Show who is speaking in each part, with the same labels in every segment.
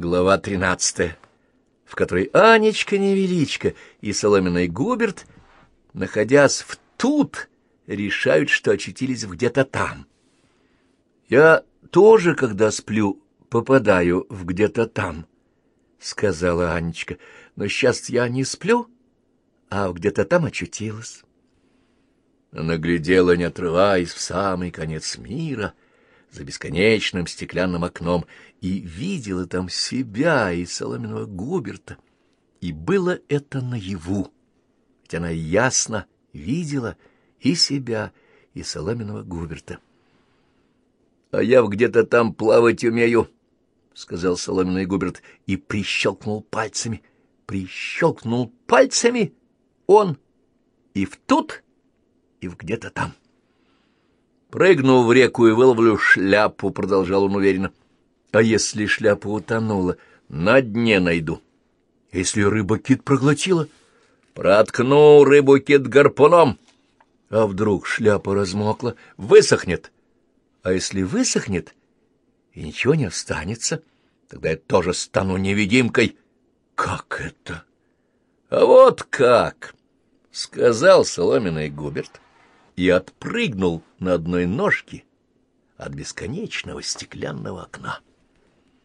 Speaker 1: Глава тринадцатая, в которой Анечка Невеличка и Соломенный Губерт, находясь в тут, решают, что очутились где-то там. Я тоже, когда сплю, попадаю в где-то там, — сказала Анечка, — но сейчас я не сплю, а где-то там очутилась. Она глядела, не отрываясь, в самый конец мира — за бесконечным стеклянным окном и видела там себя и соломенного Губерта. И было это наяву, ведь она ясно видела и себя, и соломенного Губерта. — А я где-то там плавать умею, — сказал соломенный Губерт и прищелкнул пальцами. Прищелкнул пальцами он и в тут, и в где-то там. Прыгну в реку и выловлю шляпу, — продолжал он уверенно. А если шляпа утонула, на дне найду. Если рыба-кит проглотила, проткну рыбу-кит гарпуном. А вдруг шляпа размокла, высохнет. А если высохнет и ничего не останется, тогда я тоже стану невидимкой. Как это? А вот как, — сказал соломенный Губерт и отпрыгнул на одной ножке от бесконечного стеклянного окна.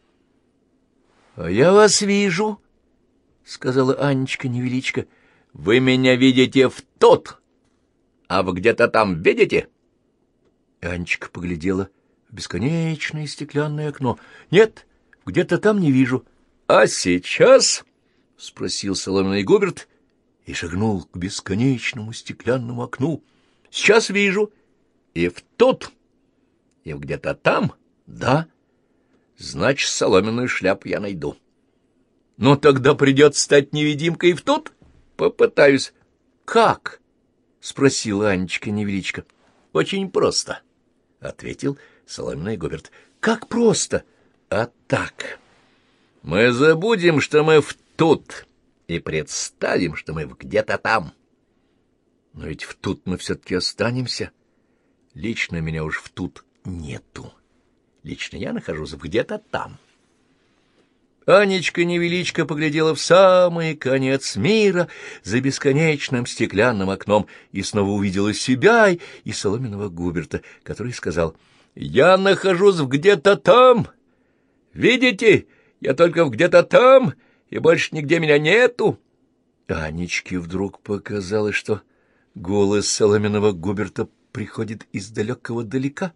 Speaker 1: — А я вас вижу, — сказала Анечка невеличко. — Вы меня видите в тот, а вы где-то там видите? Анечка поглядела в бесконечное стеклянное окно. — Нет, где-то там не вижу. — А сейчас? — спросил соломенный Губерт и шагнул к бесконечному стеклянному окну. — Сейчас вижу. И в тут, и где-то там, да. Значит, соломенную шляпу я найду. Но тогда придется стать невидимкой и в тут. Попытаюсь. Как? — спросила Анечка невеличко. — Очень просто, — ответил соломенный Губерт. — Как просто? А так. Мы забудем, что мы в тут, и представим, что мы где-то там. — но ведь в тут мы все-таки останемся. Лично меня уж в тут нету. Лично я нахожусь где-то там. Анечка-невеличка поглядела в самый конец мира за бесконечным стеклянным окном и снова увидела себя и соломенного Губерта, который сказал, «Я нахожусь где-то там. Видите, я только где-то там, и больше нигде меня нету». Анечке вдруг показалось, что Голос соломенного Губерта приходит из далекого далека,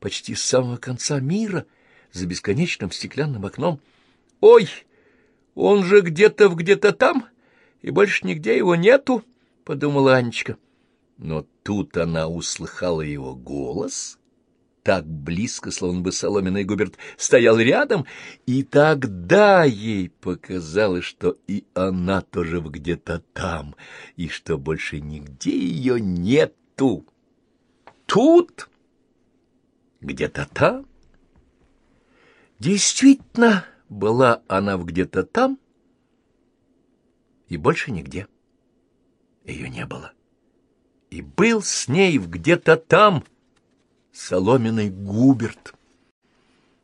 Speaker 1: почти с самого конца мира, за бесконечным стеклянным окном. «Ой, он же где-то где-то там, и больше нигде его нету», — подумала Анечка. Но тут она услыхала его голос — так близко, словно бы соломенный Губерт стоял рядом, и тогда ей показалось, что и она тоже где-то там, и что больше нигде ее нету. Тут, где-то там. Действительно, была она где-то там, и больше нигде. Ее не было. И был с ней где-то там — соломенный Губерт.